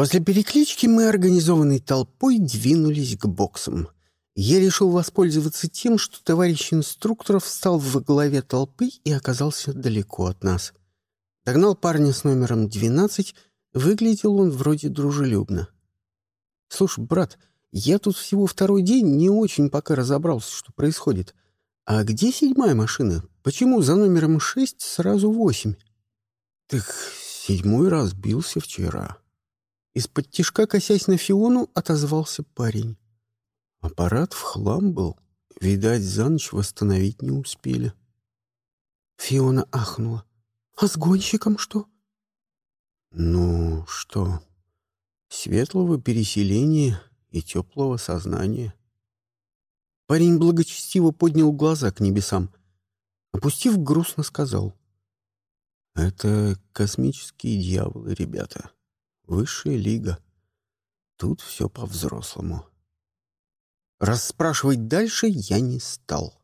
После переклички мы организованной толпой двинулись к боксам. Я решил воспользоваться тем, что товарищ инструкторов встал во главе толпы и оказался далеко от нас. Догнал парня с номером 12, выглядел он вроде дружелюбно. «Слушай, брат, я тут всего второй день не очень пока разобрался, что происходит. А где седьмая машина? Почему за номером шесть сразу восемь?» «Так седьмой раз бился вчера». Из-под тишка, косясь на Фиону, отозвался парень. Аппарат в хлам был. Видать, за ночь восстановить не успели. Фиона ахнула. «А с гонщиком что?» «Ну, что? Светлого переселения и теплого сознания». Парень благочестиво поднял глаза к небесам. Опустив, грустно сказал. «Это космические дьяволы, ребята. Высшая лига. Тут все по-взрослому». Расспрашивать дальше я не стал.